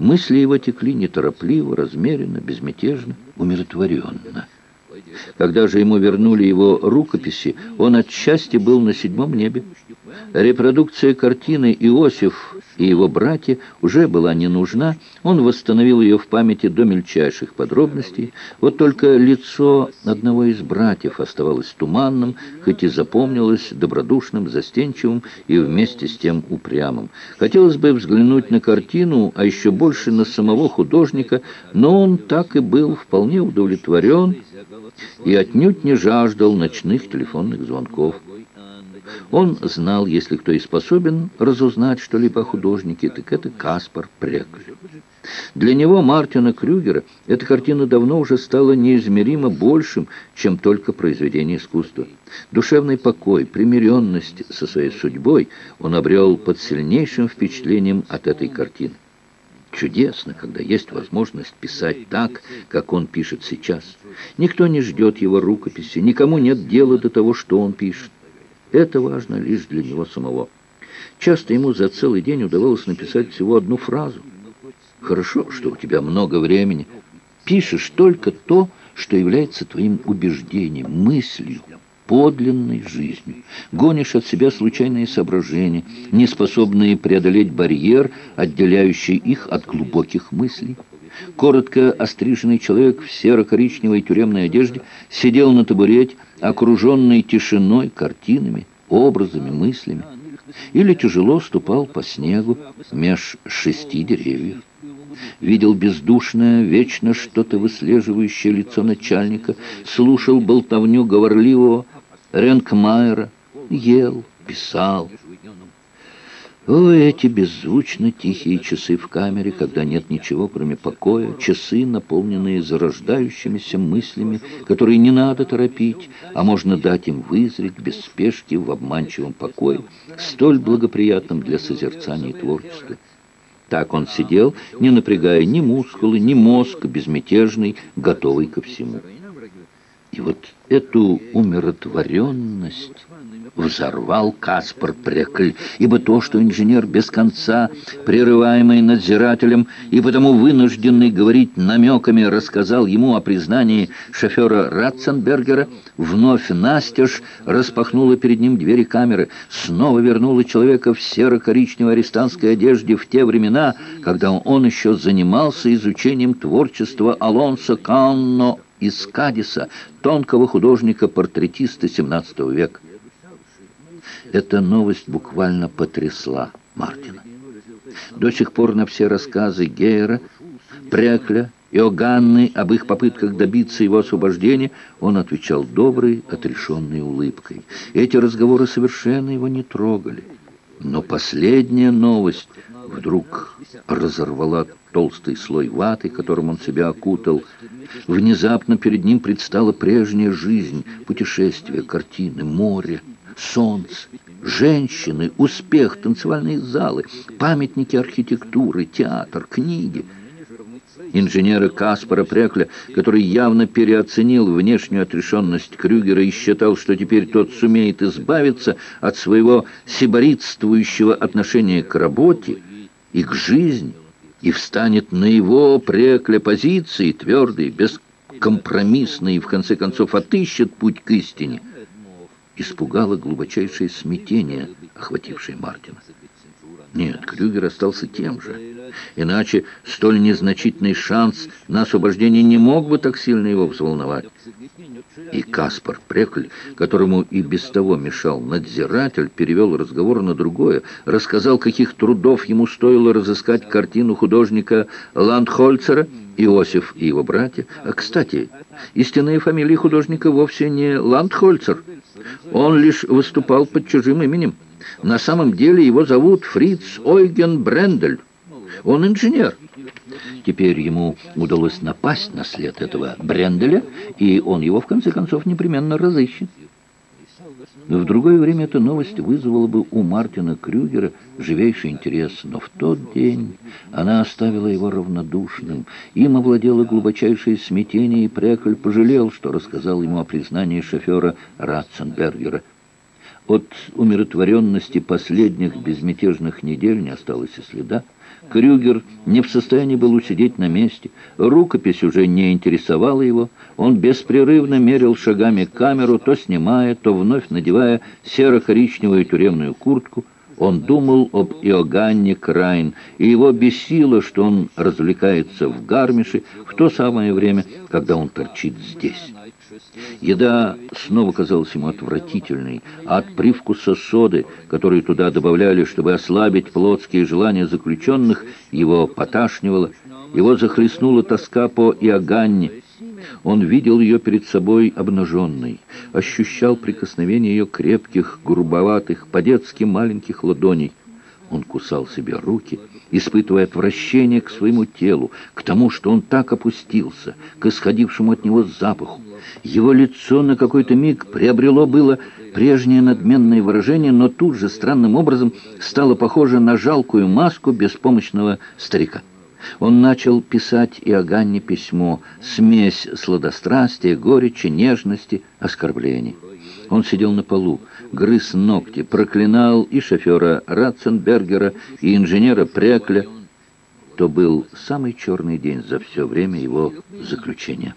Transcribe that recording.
Мысли его текли неторопливо, размеренно, безмятежно, умиротворенно. Когда же ему вернули его рукописи, он от счастья был на седьмом небе. Репродукция картины «Иосиф и его братья» уже была не нужна. Он восстановил ее в памяти до мельчайших подробностей. Вот только лицо одного из братьев оставалось туманным, хоть и запомнилось добродушным, застенчивым и вместе с тем упрямым. Хотелось бы взглянуть на картину, а еще больше на самого художника, но он так и был вполне удовлетворен и отнюдь не жаждал ночных телефонных звонков. Он знал, если кто и способен разузнать что-либо о художнике, так это Каспар Прекль. Для него, Мартина Крюгера, эта картина давно уже стала неизмеримо большим, чем только произведение искусства. Душевный покой, примиренность со своей судьбой он обрел под сильнейшим впечатлением от этой картины. Чудесно, когда есть возможность писать так, как он пишет сейчас. Никто не ждет его рукописи, никому нет дела до того, что он пишет. Это важно лишь для него самого. Часто ему за целый день удавалось написать всего одну фразу. «Хорошо, что у тебя много времени. Пишешь только то, что является твоим убеждением, мыслью, подлинной жизнью. Гонишь от себя случайные соображения, не способные преодолеть барьер, отделяющий их от глубоких мыслей. Коротко остриженный человек в серо-коричневой тюремной одежде сидел на табурете, окруженный тишиной, картинами, образами, мыслями. Или тяжело ступал по снегу меж шести деревьев. Видел бездушное, вечно что-то выслеживающее лицо начальника, слушал болтовню говорливого Ренкмайера, ел, писал. О, эти беззвучно тихие часы в камере, когда нет ничего, кроме покоя, часы, наполненные зарождающимися мыслями, которые не надо торопить, а можно дать им вызреть без спешки в обманчивом покое, столь благоприятном для созерцания и творчества. Так он сидел, не напрягая ни мускулы, ни мозг, безмятежный, готовый ко всему. И вот эту умиротворенность взорвал Каспар Прекль, ибо то, что инженер без конца, прерываемый надзирателем и потому вынужденный говорить намеками, рассказал ему о признании шофера Ратценбергера, вновь настежь распахнула перед ним двери камеры, снова вернула человека в серо-коричневой арестантской одежде в те времена, когда он еще занимался изучением творчества Алонсо Канно из Кадиса, тонкого художника-портретиста XVII века. Эта новость буквально потрясла Мартина. До сих пор на все рассказы Гейера, Прекля и Оганны об их попытках добиться его освобождения он отвечал доброй, отрешенной улыбкой. Эти разговоры совершенно его не трогали. Но последняя новость вдруг разорвала толстый слой ваты, которым он себя окутал. Внезапно перед ним предстала прежняя жизнь, путешествия, картины, море, солнце, женщины, успех, танцевальные залы, памятники архитектуры, театр, книги. Инженера Каспара Прекля, который явно переоценил внешнюю отрешенность Крюгера и считал, что теперь тот сумеет избавиться от своего сиборитствующего отношения к работе и к жизни, и встанет на его Прекля позиции, твердые, бескомпромиссные, и в конце концов отыщет путь к истине – испугало глубочайшее смятение, охватившее Мартина. Нет, Крюгер остался тем же. Иначе столь незначительный шанс на освобождение не мог бы так сильно его взволновать. И Каспар Прекль, которому и без того мешал надзиратель, перевел разговор на другое, рассказал, каких трудов ему стоило разыскать картину художника Ландхольцера «Иосиф и его братья». А, кстати, истинная фамилия художника вовсе не Ландхольцер. Он лишь выступал под чужим именем. На самом деле его зовут Фриц Ойген Брендель. Он инженер. Теперь ему удалось напасть на след этого Бренделя, и он его, в конце концов, непременно разыщет. В другое время эта новость вызвала бы у Мартина Крюгера живейший интерес, но в тот день она оставила его равнодушным. Им овладело глубочайшее смятение, и Прекль пожалел, что рассказал ему о признании шофера Ратценбергера. От умиротворенности последних безмятежных недель не осталось и следа. Крюгер не в состоянии был усидеть на месте. Рукопись уже не интересовала его. Он беспрерывно мерил шагами камеру, то снимая, то вновь надевая серо-коричневую тюремную куртку. Он думал об Иоганне Крайн, и его бесило, что он развлекается в Гармише в то самое время, когда он торчит здесь. Еда снова казалась ему отвратительной, а от привкуса соды, которую туда добавляли, чтобы ослабить плотские желания заключенных, его поташнивало, его захлестнула тоска по Иоганне. Он видел ее перед собой обнаженной, ощущал прикосновение ее крепких, грубоватых, по-детски маленьких ладоней. Он кусал себе руки, испытывая отвращение к своему телу, к тому, что он так опустился, к исходившему от него запаху. Его лицо на какой-то миг приобрело было прежнее надменное выражение, но тут же странным образом стало похоже на жалкую маску беспомощного старика. Он начал писать Иоганне письмо, смесь сладострастия, горечи, нежности, оскорблений. Он сидел на полу, грыз ногти, проклинал и шофера Ратценбергера, и инженера Прекля. То был самый черный день за все время его заключения.